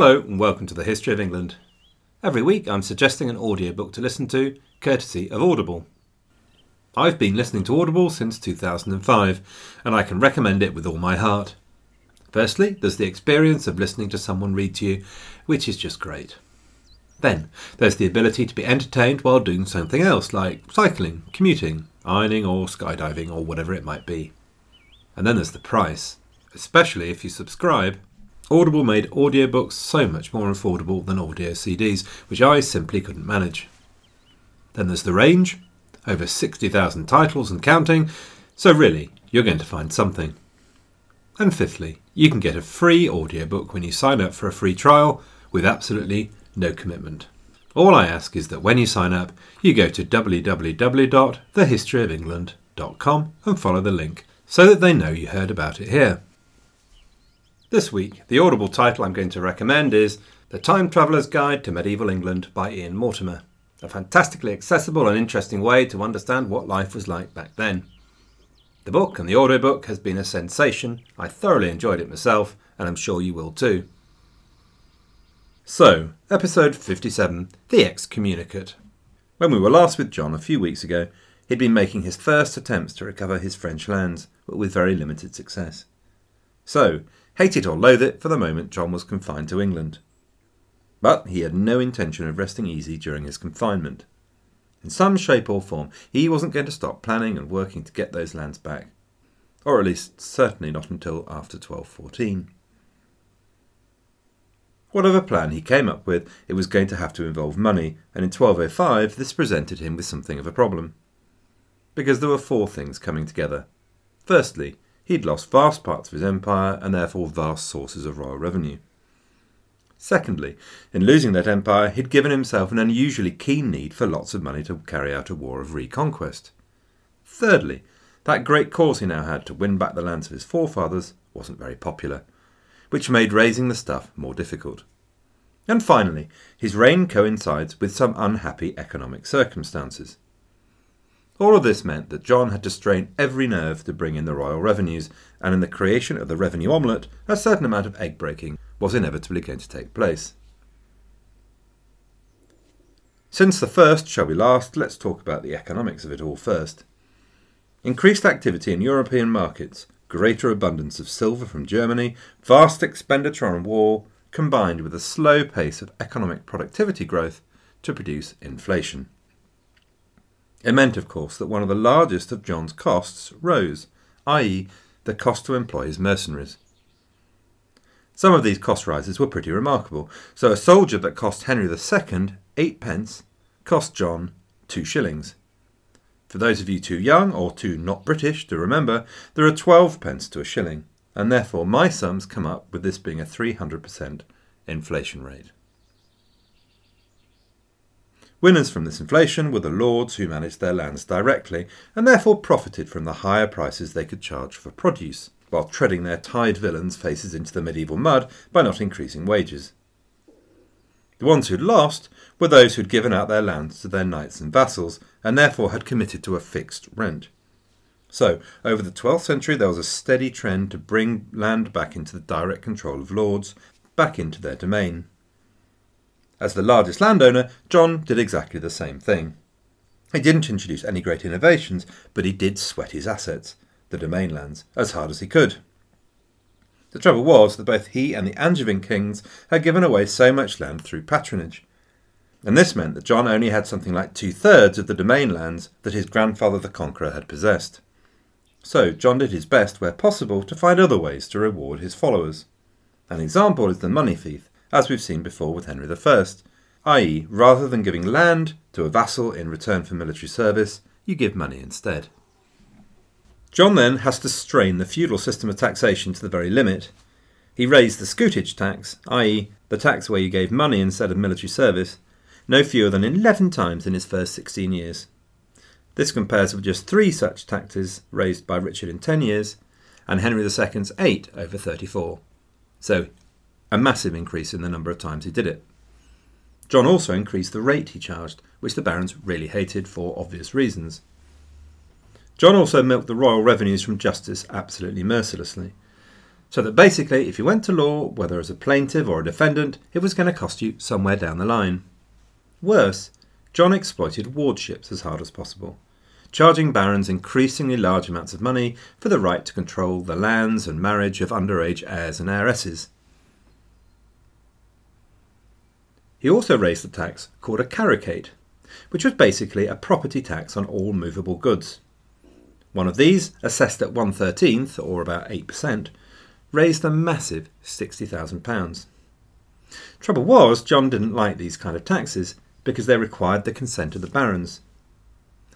Hello, and welcome to the History of England. Every week I'm suggesting an audiobook to listen to, courtesy of Audible. I've been listening to Audible since 2005, and I can recommend it with all my heart. Firstly, there's the experience of listening to someone read to you, which is just great. Then, there's the ability to be entertained while doing something else, like cycling, commuting, ironing, or skydiving, or whatever it might be. And then there's the price, especially if you subscribe. Audible made audiobooks so much more affordable than audio CDs, which I simply couldn't manage. Then there's the range, over 60,000 titles and counting, so really, you're going to find something. And fifthly, you can get a free audiobook when you sign up for a free trial with absolutely no commitment. All I ask is that when you sign up, you go to www.thehistoryofengland.com and follow the link so that they know you heard about it here. This week, the audible title I'm going to recommend is The Time Traveller's Guide to Medieval England by Ian Mortimer, a fantastically accessible and interesting way to understand what life was like back then. The book and the audiobook has been a sensation. I thoroughly enjoyed it myself, and I'm sure you will too. So, episode 57 The Excommunicate. When we were last with John a few weeks ago, he'd been making his first attempts to recover his French lands, but with very limited success. So, Hate it or loathe it, for the moment John was confined to England. But he had no intention of resting easy during his confinement. In some shape or form, he wasn't going to stop planning and working to get those lands back. Or at least, certainly not until after 1214. Whatever plan he came up with, it was going to have to involve money, and in 1205 this presented him with something of a problem. Because there were four things coming together. Firstly, he'd lost vast parts of his empire and therefore vast sources of royal revenue. Secondly, in losing that empire, he'd given himself an unusually keen need for lots of money to carry out a war of reconquest. Thirdly, that great cause he now had to win back the lands of his forefathers wasn't very popular, which made raising the stuff more difficult. And finally, his reign coincides with some unhappy economic circumstances. All of this meant that John had to strain every nerve to bring in the royal revenues, and in the creation of the revenue omelette, a certain amount of egg breaking was inevitably going to take place. Since the first shall be last, let's talk about the economics of it all first. Increased activity in European markets, greater abundance of silver from Germany, vast expenditure on war, combined with a slow pace of economic productivity growth to produce inflation. It meant, of course, that one of the largest of John's costs rose, i.e., the cost to employ his mercenaries. Some of these cost rises were pretty remarkable. So a soldier that cost Henry II eight pence cost John two shillings. For those of you too young or too not British to remember, there are twelve pence to a shilling, and therefore my sums come up with this being a 300% inflation rate. Winners from this inflation were the lords who managed their lands directly, and therefore profited from the higher prices they could charge for produce, while treading their tied villeins' faces into the medieval mud by not increasing wages. The ones who'd lost were those who'd given out their lands to their knights and vassals, and therefore had committed to a fixed rent. So, over the 12th century, there was a steady trend to bring land back into the direct control of lords, back into their domain. As the largest landowner, John did exactly the same thing. He didn't introduce any great innovations, but he did sweat his assets, the domain lands, as hard as he could. The trouble was that both he and the Angevin kings had given away so much land through patronage. And this meant that John only had something like two thirds of the domain lands that his grandfather the Conqueror had possessed. So John did his best, where possible, to find other ways to reward his followers. An example is the money fief, as we've seen before with Henry I, i.e., rather than giving land to a vassal in return for military service, you give money instead. John then has to strain the feudal system of taxation to the very limit. He raised the scutage tax, i.e., the tax where you gave money instead of military service, no fewer than 11 times in his first 16 years. This compares with just three such taxes raised by Richard in 10 years and Henry II's 8 over 34. So a massive increase in the number of times he did it. John also increased the rate he charged, which the barons really hated for obvious reasons. John also milked the royal revenues from justice absolutely mercilessly. So that basically, if you went to law, whether as a plaintiff or a defendant, it was going to cost you somewhere down the line. Worse, John exploited wardships as hard as possible, charging barons increasingly large amounts of money for the right to control the lands and marriage of underage heirs and heiresses. He also raised a tax called a carucate, which was basically a property tax on all movable goods. One of these, assessed at one thirteenth, or about 8%, raised a massive £60,000. Trouble was, John didn't like these kind of taxes because they required the consent of the barons.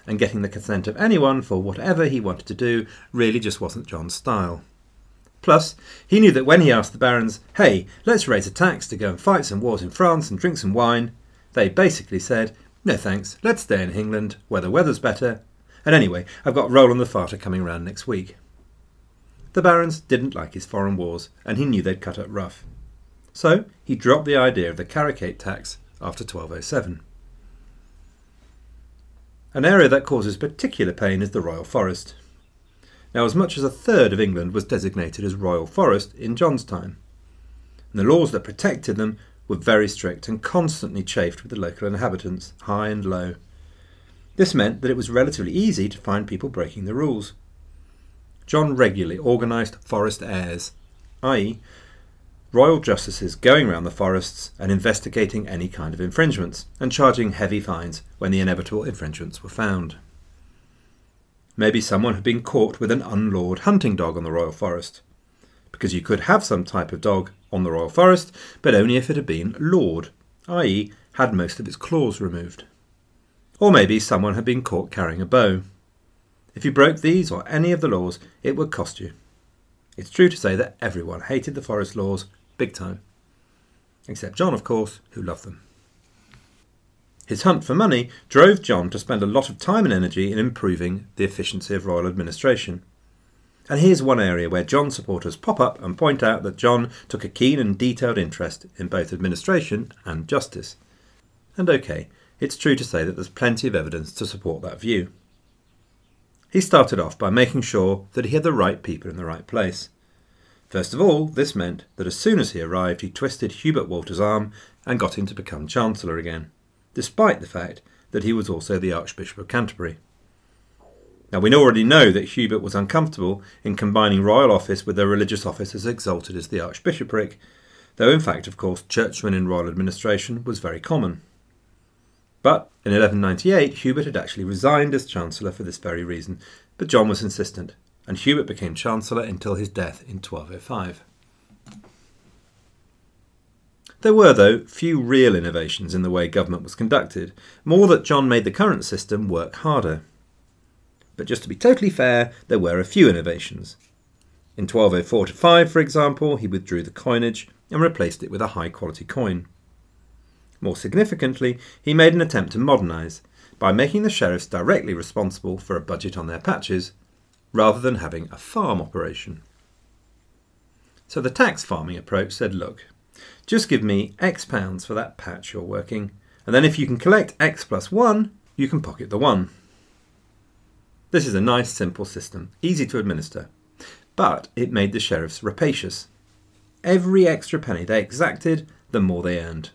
And getting the consent of anyone for whatever he wanted to do really just wasn't John's style. Plus, he knew that when he asked the barons, hey, let's raise a tax to go and fight some wars in France and drink some wine, they basically said, no thanks, let's stay in England where the weather's better. And anyway, I've got Roland the Farter coming round next week. The barons didn't like his foreign wars, and he knew they'd cut it rough. So he dropped the idea of the carucate tax after 1207. An area that causes particular pain is the Royal Forest. Now, as much as a third of England was designated as Royal Forest in John's time. And the laws that protected them were very strict and constantly chafed with the local inhabitants, high and low. This meant that it was relatively easy to find people breaking the rules. John regularly organised forest eyres, i.e., royal justices going round the forests and investigating any kind of infringements and charging heavy fines when the inevitable infringements were found. Maybe someone had been caught with an unlawed hunting dog on the Royal Forest. Because you could have some type of dog on the Royal Forest, but only if it had been lawed, i.e., had most of its claws removed. Or maybe someone had been caught carrying a bow. If you broke these or any of the laws, it would cost you. It's true to say that everyone hated the forest laws big time. Except John, of course, who loved them. His hunt for money drove John to spend a lot of time and energy in improving the efficiency of royal administration. And here's one area where John supporters pop up and point out that John took a keen and detailed interest in both administration and justice. And okay, it's true to say that there's plenty of evidence to support that view. He started off by making sure that he had the right people in the right place. First of all, this meant that as soon as he arrived, he twisted Hubert Walter's arm and got him to become Chancellor again despite the fact that he was also the Archbishop of Canterbury. Now, we already know that Hubert was uncomfortable in combining royal office with a religious office as exalted as the archbishopric, though in fact, of course, churchmen in royal administration was very common. But in 1198, Hubert had actually resigned as Chancellor for this very reason, but John was insistent, and Hubert became Chancellor until his death in 1205. There were, though, few real innovations in the way government was conducted, more that John made the current system work harder. But just to be totally fair, there were a few innovations. In 1204 5, for example, he withdrew the coinage and replaced it with a high quality coin. More significantly, he made an attempt to modernise by making the sheriffs directly responsible for a budget on their patches, rather than having a farm operation. So the tax farming approach said look, just give me X pounds for that patch you're working, and then if you can collect X plus 1, you can pocket the 1. This is a nice simple system, easy to administer, but it made the sheriffs rapacious. Every extra penny they exacted, the more they earned.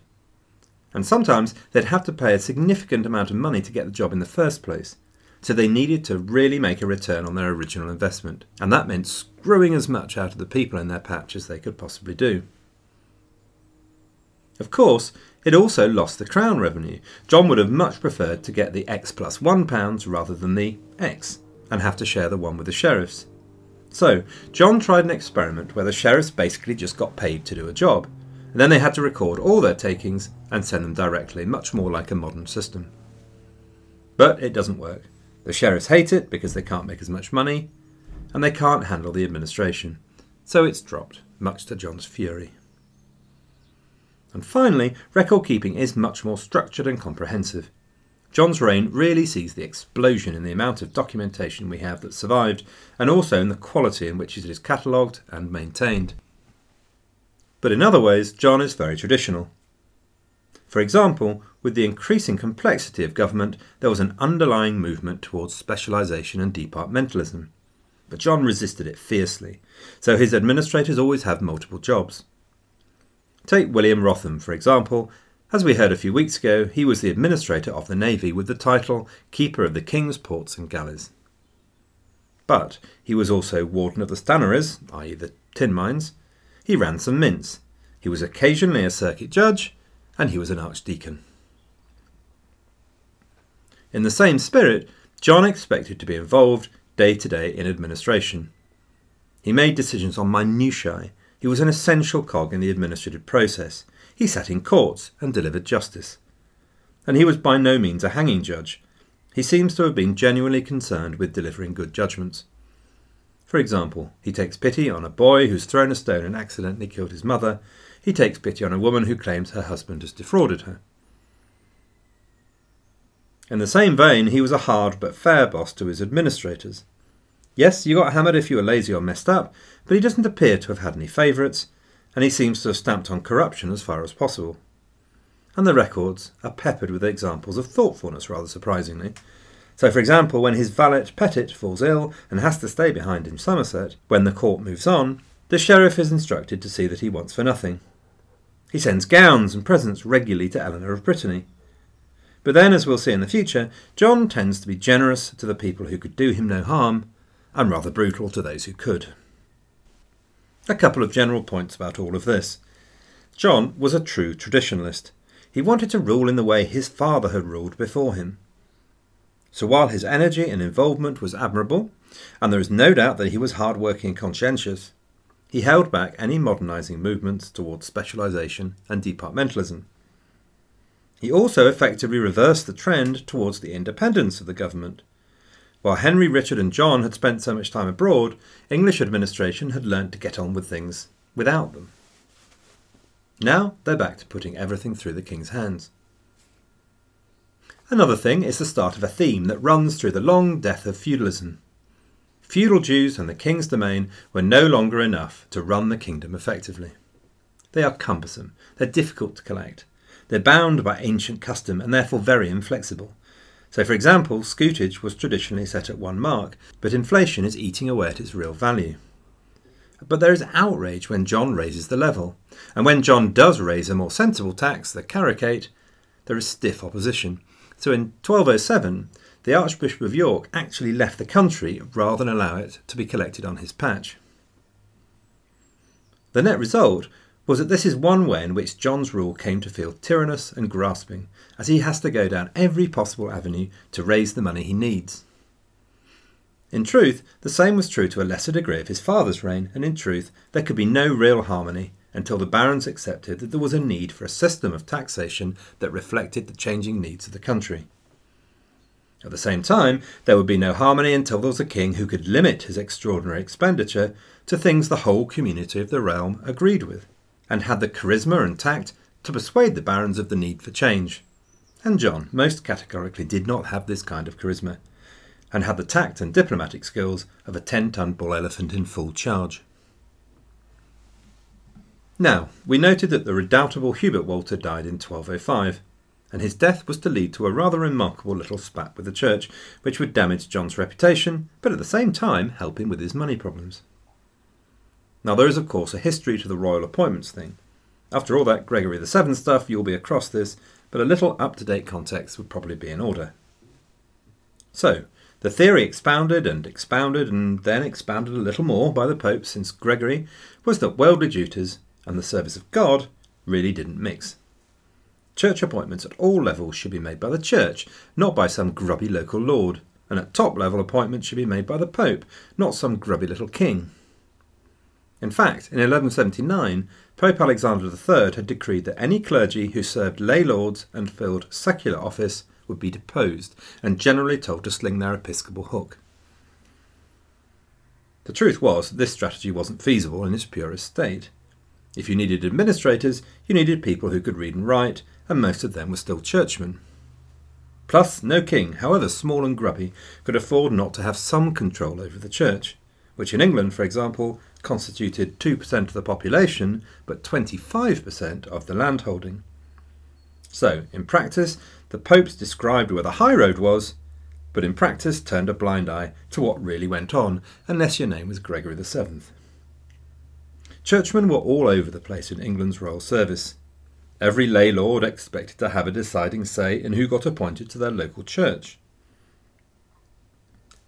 And sometimes they'd have to pay a significant amount of money to get the job in the first place, so they needed to really make a return on their original investment, and that meant screwing as much out of the people in their patch as they could possibly do. Of course, it also lost the Crown revenue. John would have much preferred to get the X plus £1 rather than the X, and have to share the one with the sheriffs. So, John tried an experiment where the sheriffs basically just got paid to do a job, and then they had to record all their takings and send them directly, much more like a modern system. But it doesn't work. The sheriffs hate it because they can't make as much money, and they can't handle the administration. So it's dropped, much to John's fury. And finally, record keeping is much more structured and comprehensive. John's reign really sees the explosion in the amount of documentation we have that survived, and also in the quality in which it is catalogued and maintained. But in other ways, John is very traditional. For example, with the increasing complexity of government, there was an underlying movement towards specialisation and departmentalism. But John resisted it fiercely, so his administrators always have multiple jobs. Take William Wrotham, for example. As we heard a few weeks ago, he was the administrator of the Navy with the title Keeper of the King's Ports and Galleys. But he was also Warden of the Stannaries, i.e., the tin mines. He ran some mints. He was occasionally a circuit judge, and he was an archdeacon. In the same spirit, John expected to be involved day to day in administration. He made decisions on minutiae. He was an essential cog in the administrative process. He sat in courts and delivered justice. And he was by no means a hanging judge. He seems to have been genuinely concerned with delivering good judgments. For example, he takes pity on a boy who's thrown a stone and accidentally killed his mother. He takes pity on a woman who claims her husband has defrauded her. In the same vein, he was a hard but fair boss to his administrators. Yes, you got hammered if you were lazy or messed up, but he doesn't appear to have had any favourites, and he seems to have stamped on corruption as far as possible. And the records are peppered with examples of thoughtfulness, rather surprisingly. So, for example, when his valet Pettit falls ill and has to stay behind in Somerset, when the court moves on, the sheriff is instructed to see that he wants for nothing. He sends gowns and presents regularly to Eleanor of Brittany. But then, as we'll see in the future, John tends to be generous to the people who could do him no harm, and rather brutal to those who could. A couple of general points about all of this. John was a true traditionalist. He wanted to rule in the way his father had ruled before him. So while his energy and involvement was admirable, and there is no doubt that he was hard-working and conscientious, he held back any modernising movements towards specialisation and departmentalism. He also effectively reversed the trend towards the independence of the government. While Henry, Richard, and John had spent so much time abroad, English administration had learnt to get on with things without them. Now they're back to putting everything through the king's hands. Another thing is the start of a theme that runs through the long death of feudalism. Feudal dues and the king's domain were no longer enough to run the kingdom effectively. They are cumbersome, they're difficult to collect, they're bound by ancient custom and therefore very inflexible. So, for example, scutage was traditionally set at one mark, but inflation is eating away at its real value. But there is outrage when John raises the level, and when John does raise a more sensible tax, the carucate, there is stiff opposition. So in 1207, the Archbishop of York actually left the country rather than allow it to be collected on his patch. The net result was that this is one way in which John's rule came to feel tyrannous and grasping, as he has to go down every possible avenue to raise the money he needs. In truth, the same was true to a lesser degree of his father's reign, and in truth, there could be no real harmony until the barons accepted that there was a need for a system of taxation that reflected the changing needs of the country. At the same time, there would be no harmony until there was a king who could limit his extraordinary expenditure to things the whole community of the realm agreed with and had the charisma and tact to persuade the barons of the need for change. And John, most categorically, did not have this kind of charisma, and had the tact and diplomatic skills of a 10 ton bull elephant in full charge. Now, we noted that the redoubtable Hubert Walter died in 1205, and his death was to lead to a rather remarkable little spat with the church, which would damage John's reputation, but at the same time help him with his money problems. Now, there is, of course, a history to the royal appointments thing. After all that Gregory VII stuff, you'll be across this, but a little up to date context would probably be in order. So, the theory expounded and expounded and then expounded a little more by the Pope since Gregory was that worldly duties and the service of God really didn't mix. Church appointments at all levels should be made by the Church, not by some grubby local lord, and at top level appointments should be made by the Pope, not some grubby little king. In fact, in 1179, Pope Alexander III had decreed that any clergy who served lay lords and filled secular office would be deposed and generally told to sling their episcopal hook. The truth was, that this strategy wasn't feasible in its purest state. If you needed administrators, you needed people who could read and write, and most of them were still churchmen. Plus, no king, however small and grubby, could afford not to have some control over the church, which in England, for example, constituted 2% of the population but 25% of the landholding. So, in practice, the popes described where the high road was, but in practice turned a blind eye to what really went on, unless your name was Gregory VII. Churchmen were all over the place in England's royal service. Every lay lord expected to have a deciding say in who got appointed to their local church.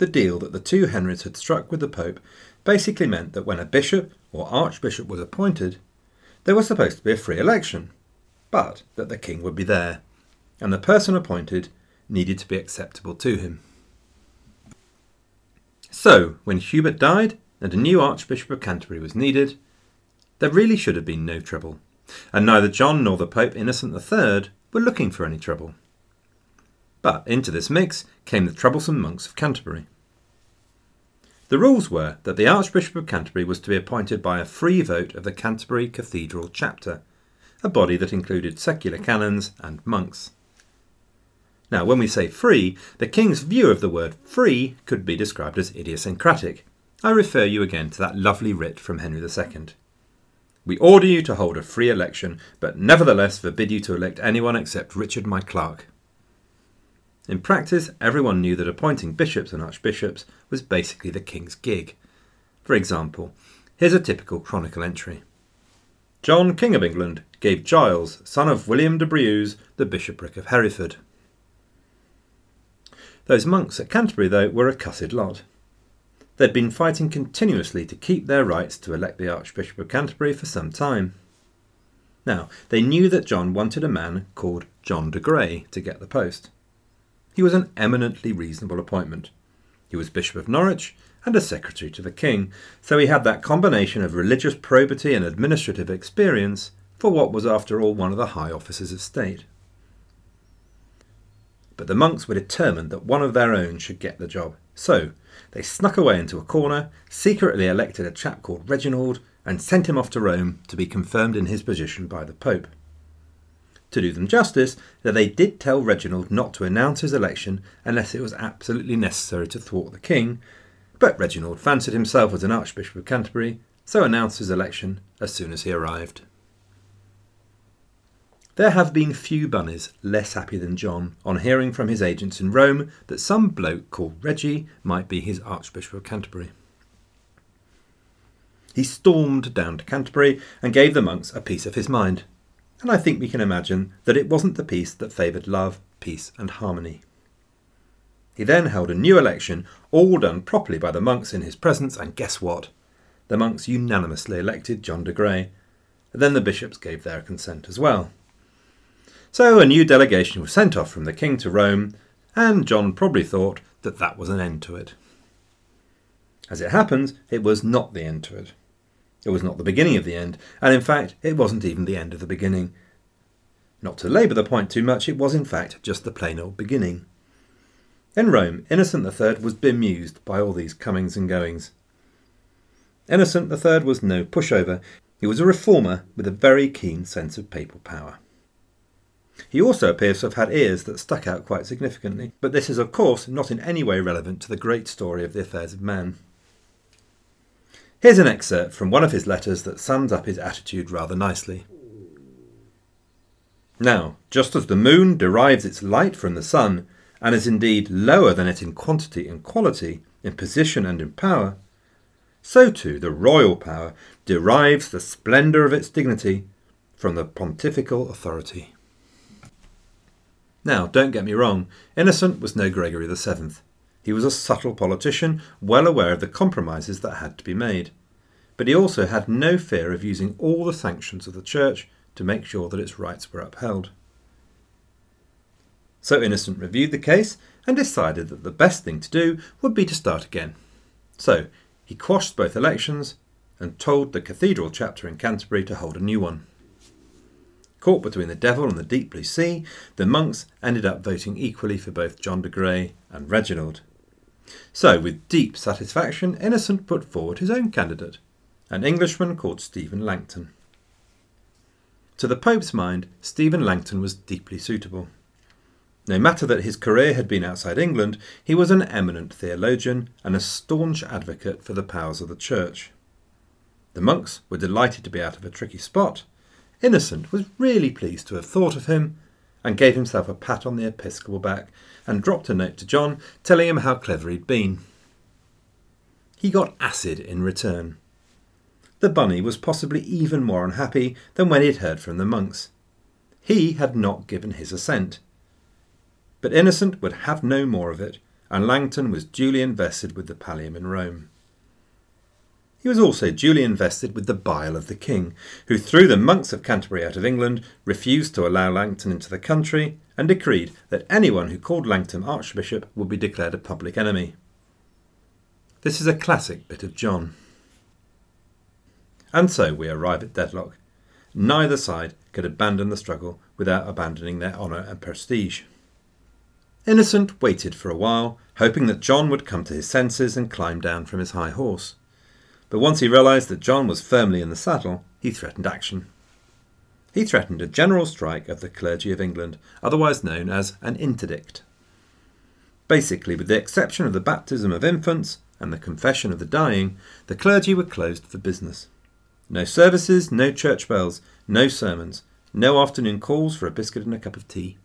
The deal that the two Henrys had struck with the Pope basically meant that when a bishop or archbishop was appointed, there was supposed to be a free election, but that the king would be there, and the person appointed needed to be acceptable to him. So, when Hubert died and a new Archbishop of Canterbury was needed, there really should have been no trouble, and neither John nor the Pope Innocent III were looking for any trouble. But into this mix came the troublesome monks of Canterbury. The rules were that the Archbishop of Canterbury was to be appointed by a free vote of the Canterbury Cathedral Chapter, a body that included secular canons and monks. Now, when we say free, the king's view of the word free could be described as idiosyncratic. I refer you again to that lovely writ from Henry II. We order you to hold a free election, but nevertheless forbid you to elect anyone except Richard my clerk. In practice, everyone knew that appointing bishops and archbishops was basically the king's gig. For example, here's a typical chronicle entry. John, King of England, gave Giles, son of William de Breuse, the bishopric of Hereford. Those monks at Canterbury, though, were a cussed lot. They'd been fighting continuously to keep their rights to elect the Archbishop of Canterbury for some time. Now, they knew that John wanted a man called John de Grey to get the post. He was an eminently reasonable appointment. He was Bishop of Norwich and a secretary to the king, so he had that combination of religious probity and administrative experience for what was, after all, one of the high offices of state. But the monks were determined that one of their own should get the job, so they snuck away into a corner, secretly elected a chap called Reginald, and sent him off to Rome to be confirmed in his position by the Pope. To do them justice, that they did tell Reginald not to announce his election unless it was absolutely necessary to thwart the king, but Reginald fancied himself as an Archbishop of Canterbury, so announced his election as soon as he arrived. There have been few bunnies less happy than John on hearing from his agents in Rome that some bloke called Reggie might be his Archbishop of Canterbury. He stormed down to Canterbury and gave the monks a piece of his mind and I think we can imagine that it wasn't the piece that favoured love, peace, and harmony. He then held a new election, all done properly by the monks in his presence, and guess what? The monks unanimously elected John de Grey. Then the bishops gave their consent as well. So a new delegation was sent off from the king to Rome, and John probably thought that that was an end to it. As it happens, it was not the end to it. It was not the beginning of the end, and in fact, it wasn't even the end of the beginning. Not to labour the point too much, it was in fact just the plain old beginning. In Rome, Innocent III was bemused by all these comings and goings. Innocent III was no pushover, he was a reformer with a very keen sense of papal power. He also appears to have had ears that stuck out quite significantly, but this is of course not in any way relevant to the great story of the affairs of man. Here's an excerpt from one of his letters that sums up his attitude rather nicely. Now, just as the moon derives its light from the sun, and is indeed lower than it in quantity and quality, in position and in power, so too the royal power derives the splendour of its dignity from the pontifical authority. Now, don't get me wrong, Innocent was no Gregory VII. He was a subtle politician, well aware of the compromises that had to be made. But he also had no fear of using all the sanctions of the Church to make sure that its rights were upheld. So Innocent reviewed the case and decided that the best thing to do would be to start again. So he quashed both elections and told the cathedral chapter in Canterbury to hold a new one. Caught between the devil and the deep blue sea, the monks ended up voting equally for both John de Grey and Reginald. So, with deep satisfaction, Innocent put forward his own candidate, an Englishman called Stephen Langton. To the Pope's mind, Stephen Langton was deeply suitable. No matter that his career had been outside England, he was an eminent theologian and a staunch advocate for the powers of the Church. The monks were delighted to be out of a tricky spot. Innocent was really pleased to have thought of him, and gave himself a pat on the episcopal back and dropped a note to John telling him how clever he'd been. He got acid in return. The bunny was possibly even more unhappy than when he'd heard from the monks. He had not given his assent. But Innocent would have no more of it, and Langton was duly invested with the pallium in Rome. He was also duly invested with the bile of the king, who threw the monks of Canterbury out of England, refused to allow Langton into the country, and decreed that anyone who called Langton archbishop would be declared a public enemy. This is a classic bit of John. And so we arrive at deadlock. Neither side could abandon the struggle without abandoning their honour and prestige. Innocent waited for a while, hoping that John would come to his senses and climb down from his high horse. But once he realised that John was firmly in the saddle, he threatened action. He threatened a general strike of the clergy of England, otherwise known as an interdict. Basically, with the exception of the baptism of infants and the confession of the dying, the clergy were closed for business. No services, no church bells, no sermons, no afternoon calls for a biscuit and a cup of tea.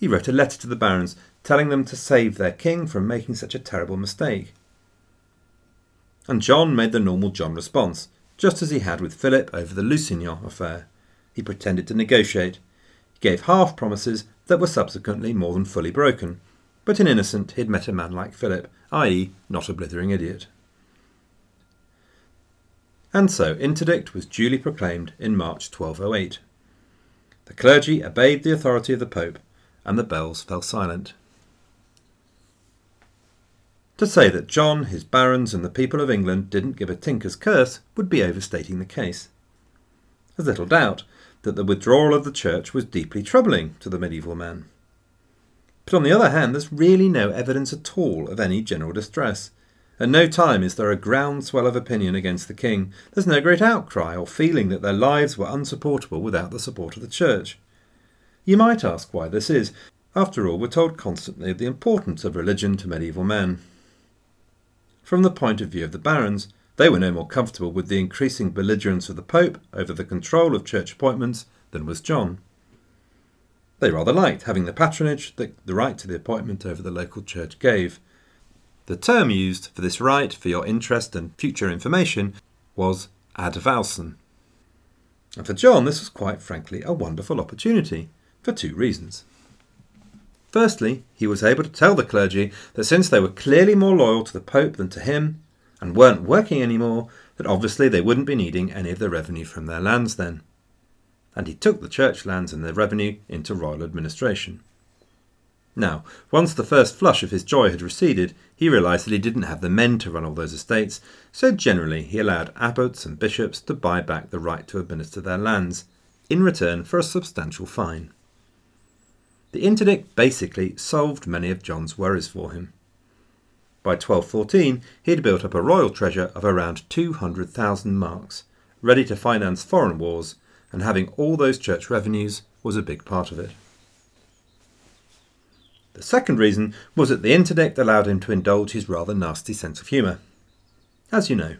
He wrote a letter to the barons telling them to save their king from making such a terrible mistake and John made the normal John response, just as he had with Philip over the Lusignan affair. He pretended to negotiate. He gave half promises that were subsequently more than fully broken, but in Innocent he'd met a man like Philip, i.e., not a blithering idiot. And so interdict was duly proclaimed in March 1208. The clergy obeyed the authority of the Pope, and the bells fell silent. To say that John, his barons, and the people of England didn't give a tinker's curse would be overstating the case. There's little doubt that the withdrawal of the church was deeply troubling to the medieval man. But on the other hand, there's really no evidence at all of any general distress. At no time is there a groundswell of opinion against the king. There's no great outcry or feeling that their lives were unsupportable without the support of the church. You might ask why this is. After all, we're told constantly of the importance of religion to medieval men. From the point of view of the barons, they were no more comfortable with the increasing belligerence of the Pope over the control of church appointments than was John. They rather liked having the patronage that the right to the appointment over the local church gave. The term used for this right for your interest and future information was ad advowson. And for John, this was quite frankly a wonderful opportunity, for two reasons. Firstly, he was able to tell the clergy that since they were clearly more loyal to the Pope than to him, and weren't working anymore, that obviously they wouldn't be needing any of the revenue from their lands then. And he took the church lands and their revenue into royal administration. Now, once the first flush of his joy had receded, he realised that he didn't have the men to run all those estates, so generally he allowed abbots and bishops to buy back the right to administer their lands, in return for a substantial fine. The interdict basically solved many of John's worries for him. By 1214, he had built up a royal treasure of around 200,000 marks, ready to finance foreign wars, and having all those church revenues was a big part of it. The second reason was that the interdict allowed him to indulge his rather nasty sense of humour. As you know,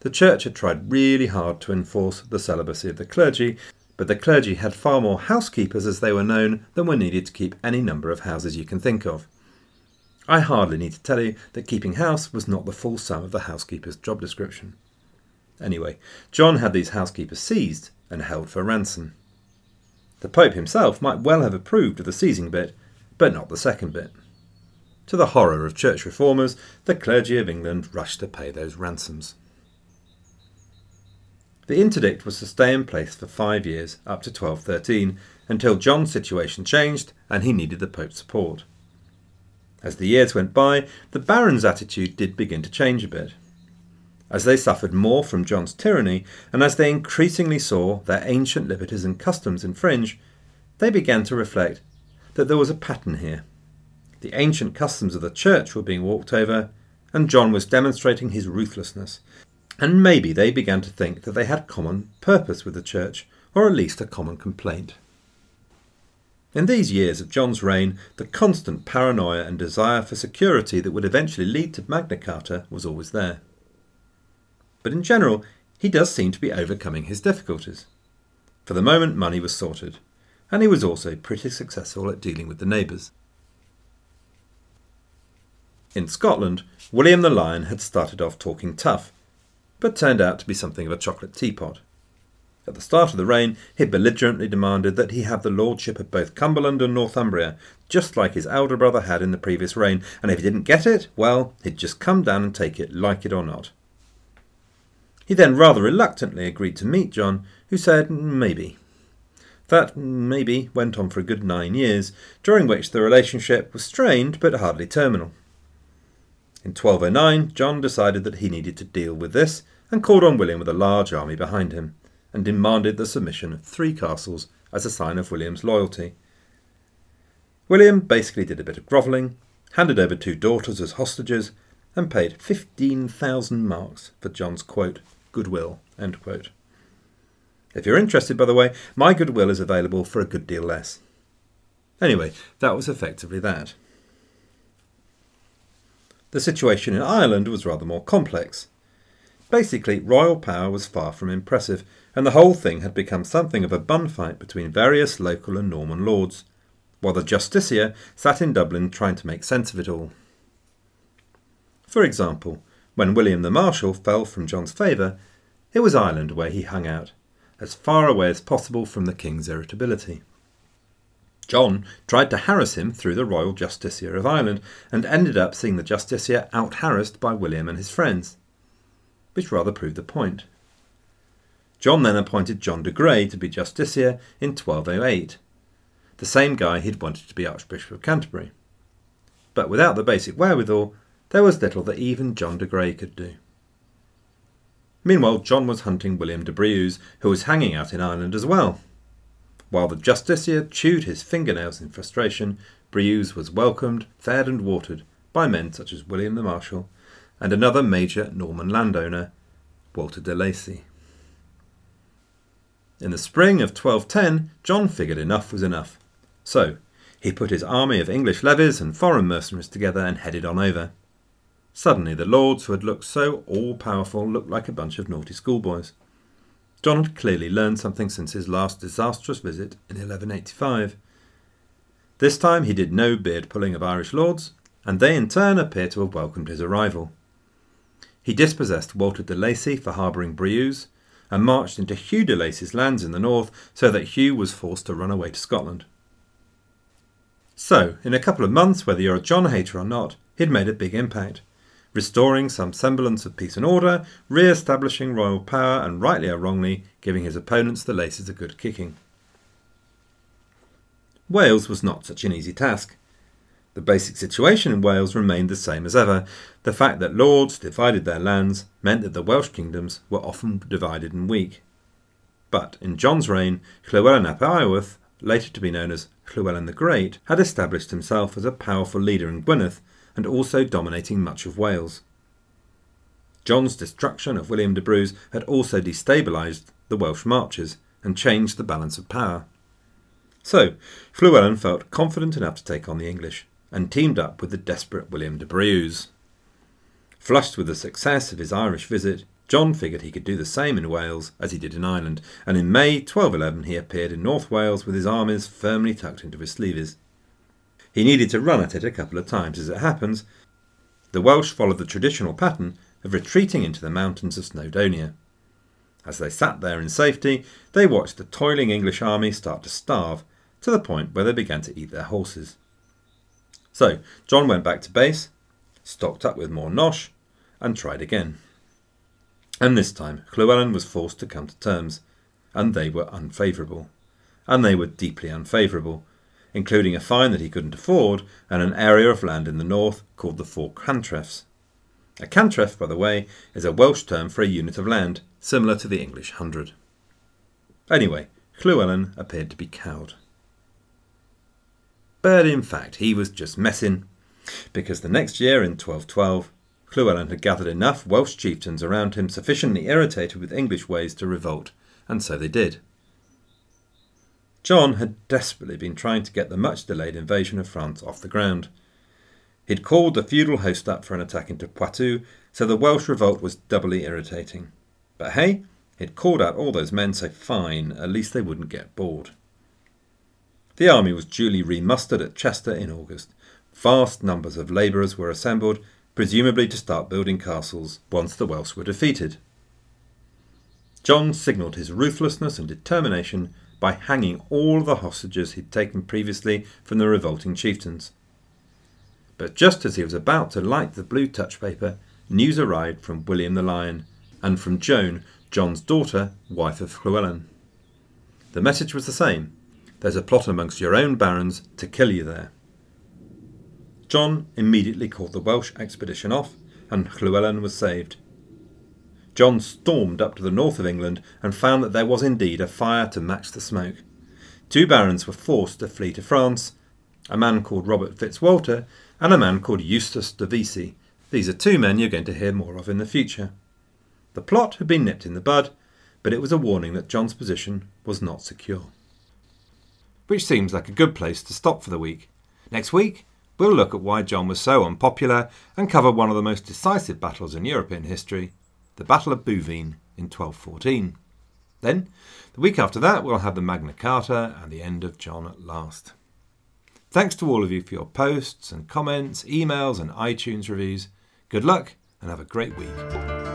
the church had tried really hard to enforce the celibacy of the clergy, but the clergy had far more housekeepers as they were known than were needed to keep any number of houses you can think of. I hardly need to tell you that keeping house was not the full sum of the housekeeper's job description. Anyway, John had these housekeepers seized and held for ransom. The Pope himself might well have approved of the seizing bit, but not the second bit. To the horror of church reformers, the clergy of England rushed to pay those ransoms. The interdict was to stay in place for five years, up to 1213, until John's situation changed and he needed the Pope's support. As the years went by, the barons' attitude did begin to change a bit. As they suffered more from John's tyranny, and as they increasingly saw their ancient liberties and customs infringed, they began to reflect that there was a pattern here. The ancient customs of the church were being walked over, and John was demonstrating his ruthlessness and maybe they began to think that they had common purpose with the church, or at least a common complaint. In these years of John's reign, the constant paranoia and desire for security that would eventually lead to Magna Carta was always there. But in general, he does seem to be overcoming his difficulties. For the moment, money was sorted. and he was also pretty successful at dealing with the neighbours. In Scotland, William the Lion had started off talking tough, but turned out to be something of a chocolate teapot. At the start of the reign, he belligerently demanded that he have the lordship of both Cumberland and Northumbria, just like his elder brother had in the previous reign, and if he didn't get it, well, he'd just come down and take it, like it or not. He then rather reluctantly agreed to meet John, who said maybe. That maybe went on for a good nine years, during which the relationship was strained but hardly terminal. In 1209, John decided that he needed to deal with this and called on William with a large army behind him and demanded the submission of three castles as a sign of William's loyalty. William basically did a bit of grovelling, handed over two daughters as hostages, and paid 15,000 marks for John's quote, goodwill. End quote. If you're interested, by the way, my goodwill is available for a good deal less. Anyway, that was effectively that. The situation in Ireland was rather more complex. Basically, royal power was far from impressive, and the whole thing had become something of a bun fight between various local and Norman lords, while the Justiciar sat in Dublin trying to make sense of it all. For example, when William the Marshal fell from John's favour, it was Ireland where he hung out, as far away as possible from the king's irritability. John tried to harass him through the Royal Justiciar of Ireland and ended up seeing the Justiciar out harassed by William and his friends which rather proved the point. John then appointed John de Grey to be justiciar in 1208, the same guy he'd wanted to be Archbishop of Canterbury. But without the basic wherewithal, there was little that even John de Grey could do. Meanwhile, John was hunting William de Breuse, who was hanging out in Ireland as well. While the justiciar chewed his fingernails in frustration, Breuse was welcomed, fed, and watered by men such as William the Marshal and another major Norman landowner, Walter de Lacy. In the spring of 1210, John figured enough was enough. So, he put his army of English levies and foreign mercenaries together and headed on over. Suddenly, the lords who had looked so all powerful looked like a bunch of naughty schoolboys. John had clearly learned something since his last disastrous visit in 1185. This time he did no beard pulling of Irish lords, and they in turn appear to have welcomed his arrival. He dispossessed Walter de Lacy for harbouring Breuse, and marched into Hugh de Lacy's lands in the north so that Hugh was forced to run away to Scotland. So, in a couple of months, whether you're a John hater or not, he'd made a big impact, restoring some semblance of peace and order, re establishing royal power, and rightly or wrongly, giving his opponents the Lacys a good kicking. Wales was not such an easy task. The basic situation in Wales remained the same as ever. The fact that lords divided their lands meant that the Welsh kingdoms were often divided and weak. But in John's reign, Llywelyn ap Iorwerth, later to be known as Llywelyn the Great, had established himself as a powerful leader in Gwynedd and also dominating much of Wales. John's destruction of William de Breuse had also destabilised the Welsh marches and changed the balance of power. So, Llywelyn felt confident enough to take on the English and teamed up with the desperate William de Breuse. Flushed with the success of his Irish visit, John figured he could do the same in Wales as he did in Ireland, and in May 1211 he appeared in North Wales with his armies firmly tucked into his sleeves. He needed to run at it a couple of times, as it happens. The Welsh followed the traditional pattern of retreating into the mountains of Snowdonia. As they sat there in safety, they watched the toiling English army start to starve, to the point where they began to eat their horses. So John went back to base, stocked up with more nosh, and tried again. And this time Llewellyn was forced to come to terms, and they were unfavourable. And they were deeply unfavourable, including a fine that he couldn't afford and an area of land in the north called the Four Cantrefs. A cantref, by the way, is a Welsh term for a unit of land, similar to the English hundred. Anyway, Llewellyn appeared to be cowed. But in fact, he was just messing, because the next year in 1212, Llewellyn had gathered enough Welsh chieftains around him sufficiently irritated with English ways to revolt, and so they did. John had desperately been trying to get the much delayed invasion of France off the ground. He'd called the feudal host up for an attack into Poitou, so the Welsh revolt was doubly irritating. But hey, he'd called out all those men, so fine, at least they wouldn't get bored. The army was duly remustered at Chester in August. Vast numbers of labourers were assembled, presumably to start building castles once the Welsh were defeated. John signalled his ruthlessness and determination by hanging all the hostages he'd taken previously from the revolting chieftains. But just as he was about to light the blue touch paper, news arrived from William the Lion and from Joan, John's daughter, wife of Llewellyn. The message was the same there's a plot amongst your own barons to kill you there. John immediately called the Welsh expedition off, and Llewellyn was saved. John stormed up to the north of England and found that there was indeed a fire to match the smoke. Two barons were forced to flee to France, a man called Robert Fitzwalter and a man called Eustace de Vesci. These are two men you're going to hear more of in the future. The plot had been nipped in the bud, but it was a warning that John's position was not secure which seems like a good place to stop for the week. Next week, we'll look at why John was so unpopular and cover one of the most decisive battles in European history, the Battle of Bouvines in 1214. Then, the week after that, we'll have the Magna Carta and the end of John at last. Thanks to all of you for your posts and comments, emails, and iTunes reviews. Good luck and have a great week.